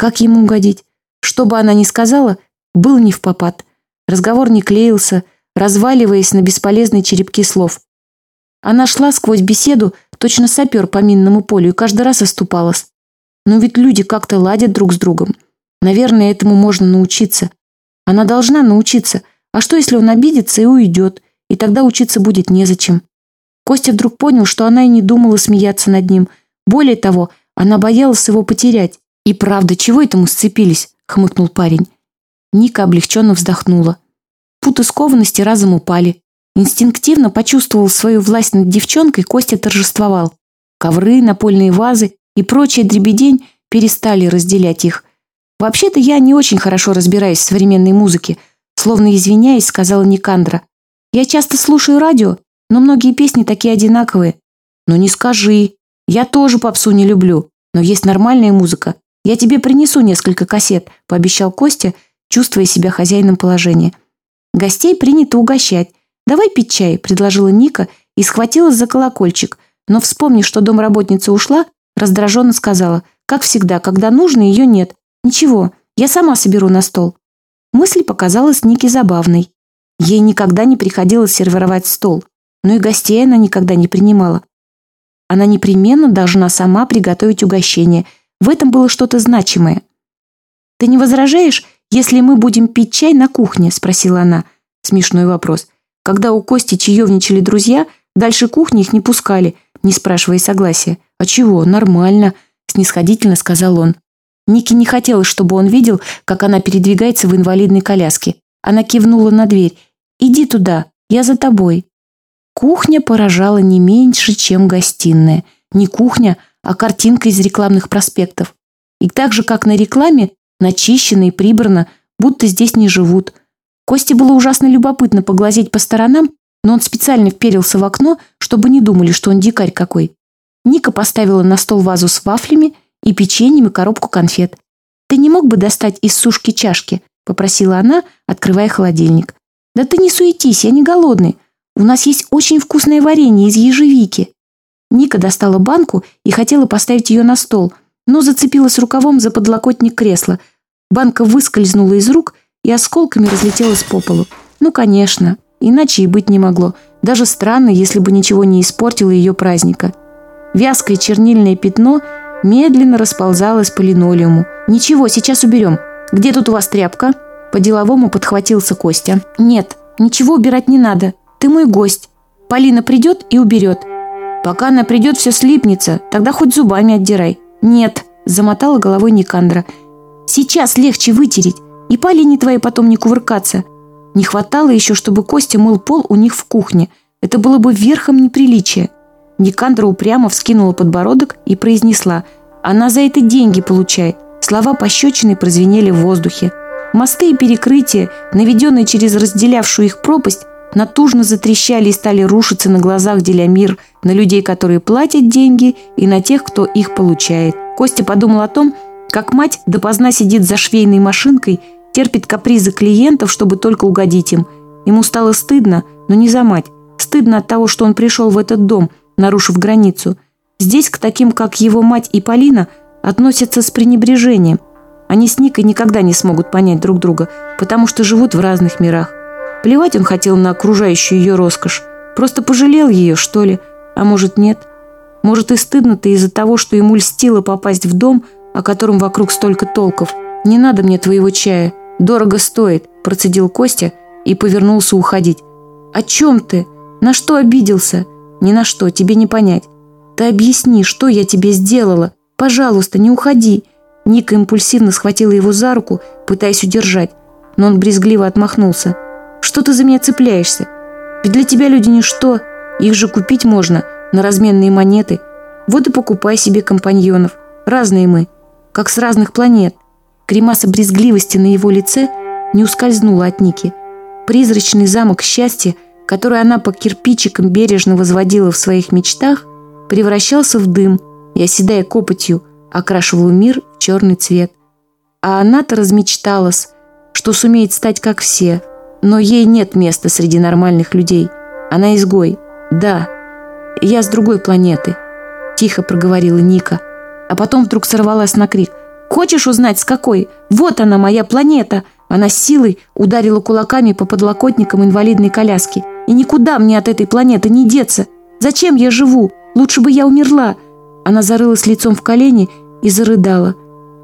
Как ему угодить? Что бы она ни сказала, был не в попад. Разговор не клеился, разваливаясь на бесполезные черепки слов. Она шла сквозь беседу, точно сапер по минному полю, и каждый раз оступалась. Но ведь люди как-то ладят друг с другом. Наверное, этому можно научиться. Она должна научиться. А что, если он обидится и уйдет? И тогда учиться будет незачем. Костя вдруг понял, что она и не думала смеяться над ним. Более того, она боялась его потерять. «И правда, чего это мы сцепились?» — хмыкнул парень. Ника облегченно вздохнула. Путы скованности разом упали. Инстинктивно почувствовал свою власть над девчонкой, Костя торжествовал. Ковры, напольные вазы и прочая дребедень перестали разделять их. «Вообще-то я не очень хорошо разбираюсь в современной музыке», словно извиняясь, сказала Никандра. «Я часто слушаю радио, но многие песни такие одинаковые». «Ну не скажи. Я тоже попсу не люблю, но есть нормальная музыка, «Я тебе принесу несколько кассет», – пообещал Костя, чувствуя себя хозяином положения. «Гостей принято угощать. Давай пить чай», – предложила Ника и схватилась за колокольчик, но, вспомнив, что домработница ушла, раздраженно сказала, «Как всегда, когда нужно, ее нет. Ничего, я сама соберу на стол». Мысль показалась Нике забавной. Ей никогда не приходилось сервировать стол, но и гостей она никогда не принимала. Она непременно должна сама приготовить угощение – в этом было что-то значимое. «Ты не возражаешь, если мы будем пить чай на кухне?» – спросила она. Смешной вопрос. Когда у Кости чаевничали друзья, дальше кухни их не пускали, не спрашивая согласия. «А чего? Нормально», – снисходительно сказал он. Ники не хотелось, чтобы он видел, как она передвигается в инвалидной коляске. Она кивнула на дверь. «Иди туда, я за тобой». Кухня поражала не меньше, чем гостиная. Не кухня, а картинка из рекламных проспектов. И так же, как на рекламе, начищено и прибрано, будто здесь не живут. Косте было ужасно любопытно поглазеть по сторонам, но он специально вперился в окно, чтобы не думали, что он дикарь какой. Ника поставила на стол вазу с вафлями и печеньем и коробку конфет. «Ты не мог бы достать из сушки чашки?» – попросила она, открывая холодильник. «Да ты не суетись, я не голодный. У нас есть очень вкусное варенье из ежевики». Ника достала банку и хотела поставить ее на стол, но зацепилась рукавом за подлокотник кресла. Банка выскользнула из рук и осколками разлетелась по полу. Ну, конечно, иначе и быть не могло. Даже странно, если бы ничего не испортило ее праздника. Вязкое чернильное пятно медленно расползалось по линолеуму. «Ничего, сейчас уберем. Где тут у вас тряпка?» По-деловому подхватился Костя. «Нет, ничего убирать не надо. Ты мой гость. Полина придет и уберет. Пока она придет, все слипнется. Тогда хоть зубами отдирай. Нет, замотала головой Никандра. Сейчас легче вытереть. И по линии твоей потом не кувыркаться. Не хватало еще, чтобы Костя мыл пол у них в кухне. Это было бы верхом неприличия. Никандра упрямо вскинула подбородок и произнесла. Она за это деньги получает. Слова пощечины прозвенели в воздухе. Мосты и перекрытия, наведенные через разделявшую их пропасть, натужно затрещали и стали рушиться на глазах, деля мир на людей, которые платят деньги, и на тех, кто их получает. Костя подумал о том, как мать допоздна сидит за швейной машинкой, терпит капризы клиентов, чтобы только угодить им. Ему стало стыдно, но не за мать. Стыдно от того, что он пришел в этот дом, нарушив границу. Здесь к таким, как его мать и Полина, относятся с пренебрежением. Они с Никой никогда не смогут понять друг друга, потому что живут в разных мирах. Плевать он хотел на окружающую ее роскошь. Просто пожалел ее, что ли. А может, нет. Может, и стыдно-то из-за того, что ему льстило попасть в дом, о котором вокруг столько толков. «Не надо мне твоего чая. Дорого стоит», – процедил Костя и повернулся уходить. «О чем ты? На что обиделся?» «Ни на что, тебе не понять. Ты объясни, что я тебе сделала. Пожалуйста, не уходи». Ника импульсивно схватила его за руку, пытаясь удержать, но он брезгливо отмахнулся. Что ты за меня цепляешься? Ведь для тебя люди ничто. Их же купить можно на разменные монеты. Вот и покупай себе компаньонов. Разные мы, как с разных планет. Кремаса брезгливости на его лице не ускользнула от Ники. Призрачный замок счастья, который она по кирпичикам бережно возводила в своих мечтах, превращался в дым и, оседая копотью, окрашивал мир в черный цвет. А она-то размечталась, что сумеет стать как все – но ей нет места среди нормальных людей. Она изгой. Да, я с другой планеты», — тихо проговорила Ника. А потом вдруг сорвалась на крик. «Хочешь узнать, с какой? Вот она, моя планета!» Она силой ударила кулаками по подлокотникам инвалидной коляски. «И никуда мне от этой планеты не деться! Зачем я живу? Лучше бы я умерла!» Она зарылась лицом в колени и зарыдала.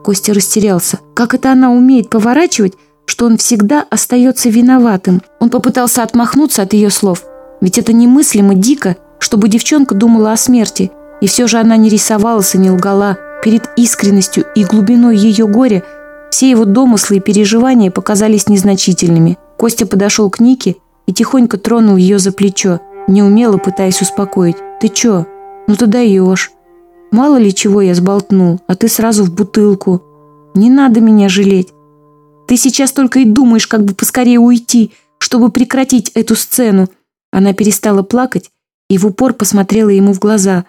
Костя растерялся. «Как это она умеет поворачивать что он всегда остается виноватым. Он попытался отмахнуться от ее слов. Ведь это немыслимо дико, чтобы девчонка думала о смерти. И все же она не рисовалась и не лгала. Перед искренностью и глубиной ее горя все его домыслы и переживания показались незначительными. Костя подошел к Нике и тихонько тронул ее за плечо, неумело пытаясь успокоить. «Ты че? Ну ты даешь. Мало ли чего я сболтнул, а ты сразу в бутылку. Не надо меня жалеть. Ты сейчас только и думаешь, как бы поскорее уйти, чтобы прекратить эту сцену». Она перестала плакать и в упор посмотрела ему в глаза.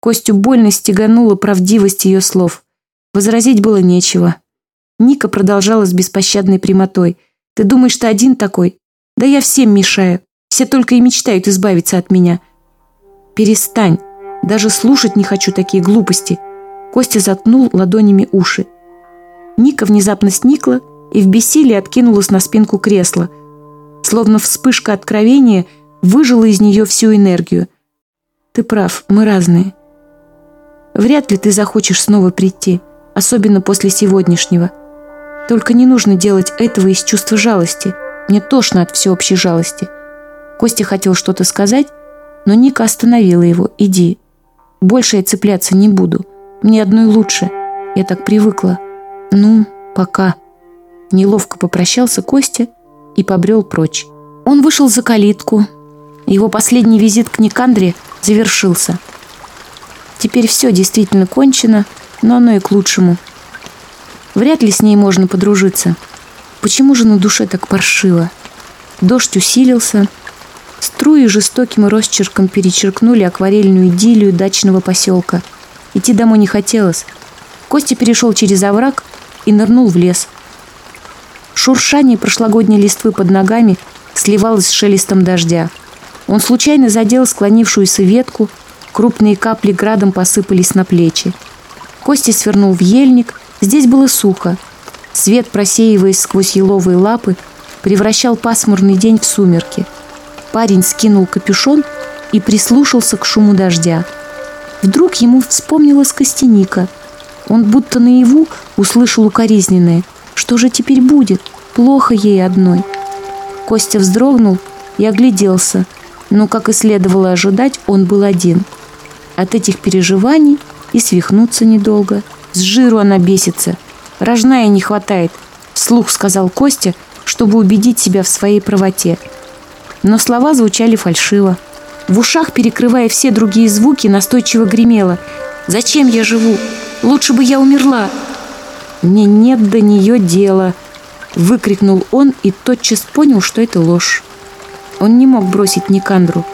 Костю больно стеганула правдивость ее слов. Возразить было нечего. Ника продолжала с беспощадной прямотой. «Ты думаешь, ты один такой? Да я всем мешаю. Все только и мечтают избавиться от меня». «Перестань. Даже слушать не хочу такие глупости». Костя заткнул ладонями уши. Ника внезапно сникла и в бессилии откинулась на спинку кресла. Словно вспышка откровения выжила из нее всю энергию. «Ты прав, мы разные. Вряд ли ты захочешь снова прийти, особенно после сегодняшнего. Только не нужно делать этого из чувства жалости. Мне тошно от всеобщей жалости». Костя хотел что-то сказать, но Ника остановила его. «Иди. Больше я цепляться не буду. Мне одной лучше. Я так привыкла. Ну, пока». Неловко попрощался Костя и побрел прочь. Он вышел за калитку. Его последний визит к Никандре завершился. Теперь все действительно кончено, но оно и к лучшему. Вряд ли с ней можно подружиться. Почему же на душе так паршиво? Дождь усилился. Струи жестоким росчерком перечеркнули акварельную идиллию дачного поселка. Идти домой не хотелось. Костя перешел через овраг и нырнул в лес – Шуршание прошлогодней листвы под ногами сливалось с шелестом дождя. Он случайно задел склонившуюся ветку, крупные капли градом посыпались на плечи. Костя свернул в ельник, здесь было сухо. Свет, просеиваясь сквозь еловые лапы, превращал пасмурный день в сумерки. Парень скинул капюшон и прислушался к шуму дождя. Вдруг ему вспомнилась костяника. Он будто наяву услышал укоризненное – что же теперь будет? Плохо ей одной. Костя вздрогнул и огляделся, но, как и следовало ожидать, он был один. От этих переживаний и свихнуться недолго. С жиру она бесится. Рожная не хватает, вслух сказал Костя, чтобы убедить себя в своей правоте. Но слова звучали фальшиво. В ушах, перекрывая все другие звуки, настойчиво гремело. «Зачем я живу? Лучше бы я умерла!» Мне нет до нее дела!» Выкрикнул он и тотчас понял, что это ложь. Он не мог бросить Никандру.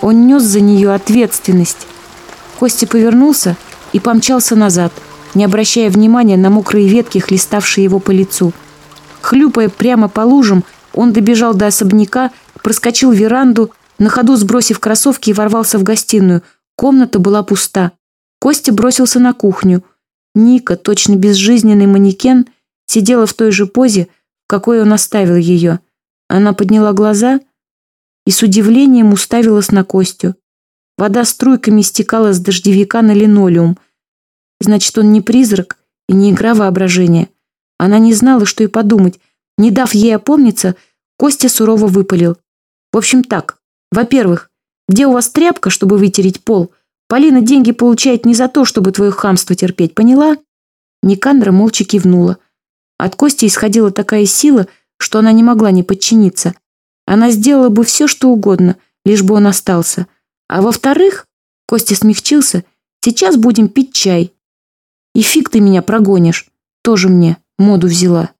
Он нес за нее ответственность. Костя повернулся и помчался назад, не обращая внимания на мокрые ветки, хлеставшие его по лицу. Хлюпая прямо по лужам, он добежал до особняка, проскочил веранду, на ходу сбросив кроссовки и ворвался в гостиную. Комната была пуста. Костя бросился на кухню – Ника, точно безжизненный манекен, сидела в той же позе, в какой он оставил ее. Она подняла глаза и с удивлением уставилась на Костю. Вода струйками стекала с дождевика на линолеум. Значит, он не призрак и не игра воображения. Она не знала, что и подумать. Не дав ей опомниться, Костя сурово выпалил. В общем так. Во-первых, где у вас тряпка, чтобы вытереть пол – Полина деньги получает не за то, чтобы твое хамство терпеть, поняла?» Никандра молча кивнула. От Кости исходила такая сила, что она не могла не подчиниться. Она сделала бы все, что угодно, лишь бы он остался. А во-вторых, Костя смягчился, сейчас будем пить чай. И фиг ты меня прогонишь, тоже мне моду взяла.